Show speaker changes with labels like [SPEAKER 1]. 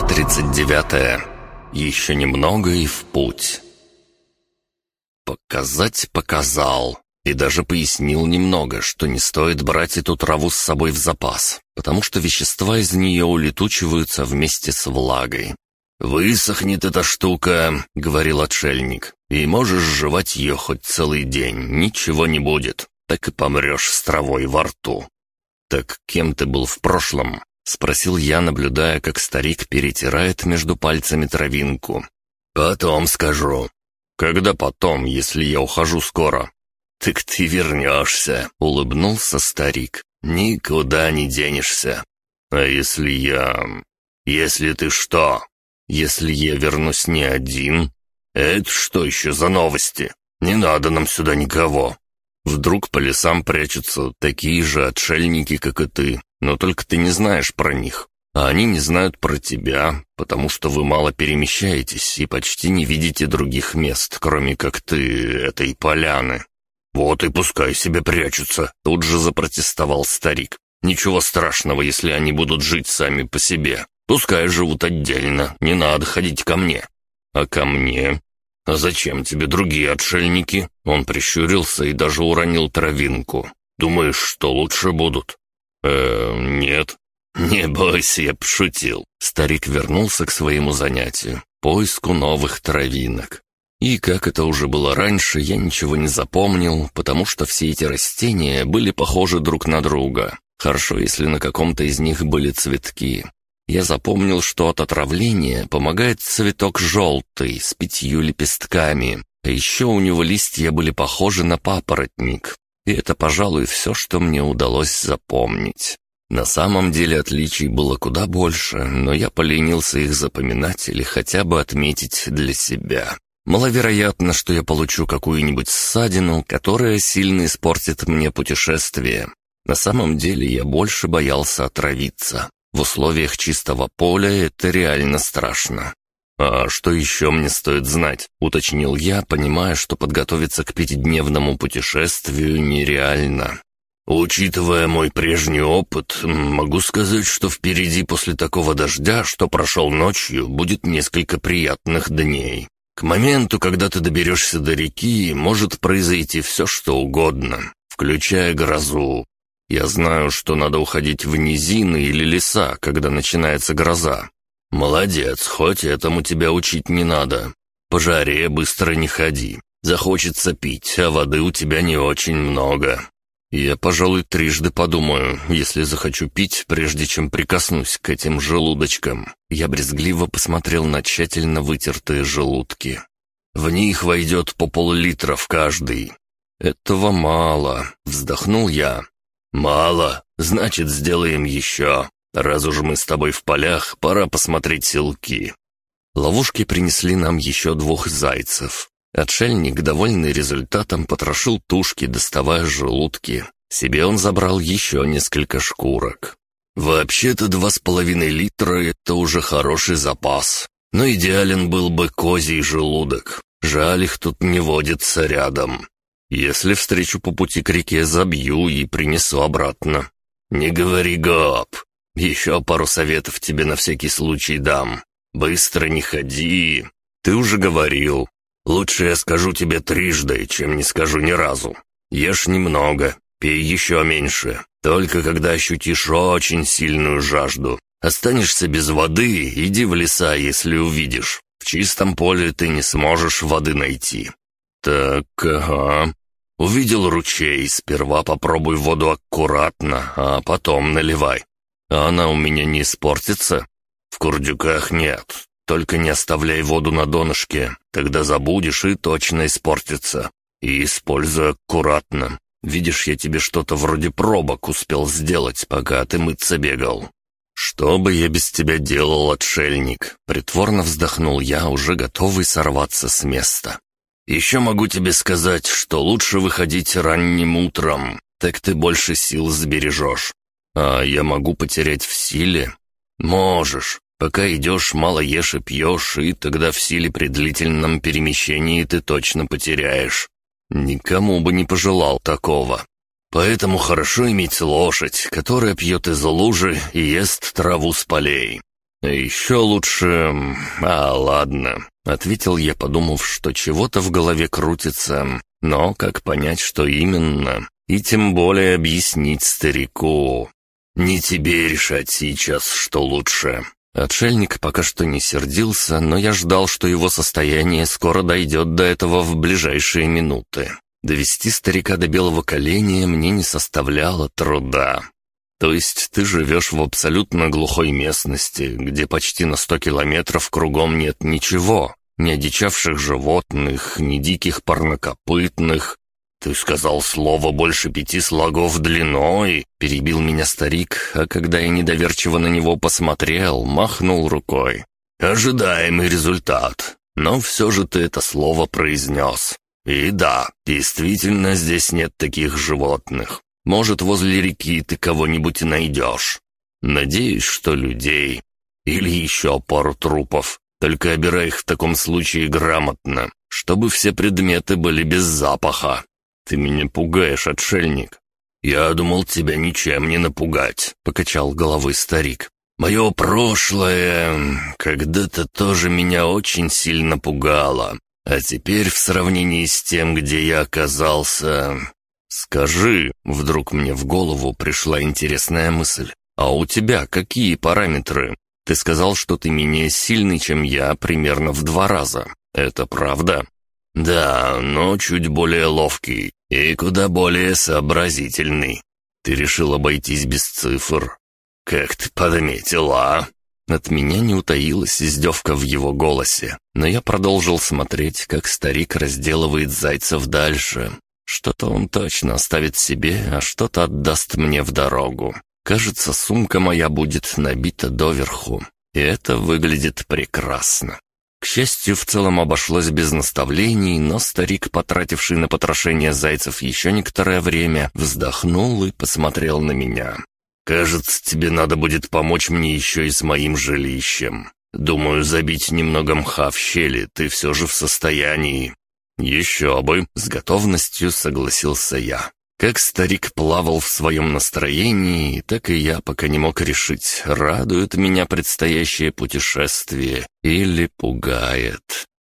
[SPEAKER 1] Глава 39. Еще немного и в путь. Показать показал. И даже пояснил немного, что не стоит брать эту траву с собой в запас, потому что вещества из нее улетучиваются вместе с влагой. «Высохнет эта штука», — говорил отшельник, — «и можешь жевать ее хоть целый день, ничего не будет, так и помрешь с травой во рту». «Так кем ты был в прошлом?» — спросил я, наблюдая, как старик перетирает между пальцами травинку. «Потом скажу». «Когда потом, если я ухожу скоро?» «Так ты вернешься», — улыбнулся старик. «Никуда не денешься». «А если я...» «Если ты что?» «Если я вернусь не один?» «Это что еще за новости? Не надо нам сюда никого». Вдруг по лесам прячутся такие же отшельники, как и ты, но только ты не знаешь про них. А они не знают про тебя, потому что вы мало перемещаетесь и почти не видите других мест, кроме как ты этой поляны. «Вот и пускай себе прячутся», — тут же запротестовал старик. «Ничего страшного, если они будут жить сами по себе. Пускай живут отдельно, не надо ходить ко мне». «А ко мне?» «А зачем тебе другие отшельники?» Он прищурился и даже уронил травинку. «Думаешь, что лучше будут?» «Э, нет». «Не бойся, я пошутил». Старик вернулся к своему занятию — поиску новых травинок. И как это уже было раньше, я ничего не запомнил, потому что все эти растения были похожи друг на друга. Хорошо, если на каком-то из них были цветки. Я запомнил, что от отравления помогает цветок желтый с пятью лепестками, а еще у него листья были похожи на папоротник. И это, пожалуй, все, что мне удалось запомнить. На самом деле отличий было куда больше, но я поленился их запоминать или хотя бы отметить для себя. Маловероятно, что я получу какую-нибудь ссадину, которая сильно испортит мне путешествие. На самом деле я больше боялся отравиться. В условиях чистого поля это реально страшно. «А что еще мне стоит знать?» — уточнил я, понимая, что подготовиться к пятидневному путешествию нереально. «Учитывая мой прежний опыт, могу сказать, что впереди после такого дождя, что прошел ночью, будет несколько приятных дней. К моменту, когда ты доберешься до реки, может произойти все, что угодно, включая грозу, я знаю, что надо уходить в низины или леса, когда начинается гроза. Молодец, хоть этому тебя учить не надо. По жаре быстро не ходи. Захочется пить, а воды у тебя не очень много. Я, пожалуй, трижды подумаю, если захочу пить, прежде чем прикоснусь к этим желудочкам. Я брезгливо посмотрел на тщательно вытертые желудки. В них войдет по пол-литра в каждый. Этого мало, вздохнул я. «Мало, значит, сделаем еще. Раз уж мы с тобой в полях, пора посмотреть селки». Ловушки принесли нам еще двух зайцев. Отшельник, довольный результатом, потрошил тушки, доставая желудки. Себе он забрал еще несколько шкурок. «Вообще-то два с половиной литра — это уже хороший запас. Но идеален был бы козий желудок. Жаль, их тут не водится рядом. Если встречу по пути к реке, забью и принесу обратно. Не говори гоп. Еще пару советов тебе на всякий случай дам. Быстро не ходи. Ты уже говорил. Лучше я скажу тебе трижды, чем не скажу ни разу. Ешь немного, пей еще меньше. Только когда ощутишь очень сильную жажду. Останешься без воды, иди в леса, если увидишь. В чистом поле ты не сможешь воды найти. Так, ага. Увидел ручей, сперва попробуй воду аккуратно, а потом наливай. А она у меня не испортится? В курдюках нет. Только не оставляй воду на донышке, тогда забудешь и точно испортится. И используй аккуратно. Видишь, я тебе что-то вроде пробок успел сделать, пока ты мыться бегал. «Что бы я без тебя делал, отшельник?» Притворно вздохнул я, уже готовый сорваться с места. Еще могу тебе сказать, что лучше выходить ранним утром, так ты больше сил сбережешь. А я могу потерять в силе? Можешь. Пока идешь, мало ешь и пьешь, и тогда в силе при длительном перемещении ты точно потеряешь. Никому бы не пожелал такого. Поэтому хорошо иметь лошадь, которая пьет из лужи и ест траву с полей. А еще лучше... А, ладно. Ответил я, подумав, что чего-то в голове крутится, но как понять, что именно? И тем более объяснить старику. Не тебе решать сейчас, что лучше. Отшельник пока что не сердился, но я ждал, что его состояние скоро дойдет до этого в ближайшие минуты. Довести старика до белого коленя мне не составляло труда. То есть ты живешь в абсолютно глухой местности, где почти на сто километров кругом нет ничего, ни одичавших животных, ни диких парнокопытных. Ты сказал слово больше пяти слогов длиной, перебил меня старик, а когда я недоверчиво на него посмотрел, махнул рукой. Ожидаемый результат. Но все же ты это слово произнес. И да, действительно здесь нет таких животных. Может, возле реки ты кого-нибудь найдешь. Надеюсь, что людей. Или еще пару трупов. Только обирай их в таком случае грамотно, чтобы все предметы были без запаха. Ты меня пугаешь, отшельник. Я думал, тебя ничем не напугать, покачал головой старик. Мое прошлое когда-то тоже меня очень сильно пугало. А теперь в сравнении с тем, где я оказался, «Скажи», — вдруг мне в голову пришла интересная мысль, «а у тебя какие параметры? Ты сказал, что ты менее сильный, чем я, примерно в два раза. Это правда?» «Да, но чуть более ловкий и куда более сообразительный. Ты решил обойтись без цифр. Как ты подметил, а?» От меня не утаилась издевка в его голосе, но я продолжил смотреть, как старик разделывает зайцев дальше, что-то он точно оставит себе, а что-то отдаст мне в дорогу. Кажется, сумка моя будет набита доверху, и это выглядит прекрасно. К счастью, в целом обошлось без наставлений, но старик, потративший на потрошение зайцев еще некоторое время, вздохнул и посмотрел на меня. «Кажется, тебе надо будет помочь мне еще и с моим жилищем. Думаю, забить немного мха в щели ты все же в состоянии. «Еще бы!» — с готовностью согласился я. Как старик плавал в своем настроении, так и я пока не мог решить, радует меня предстоящее путешествие или пугает.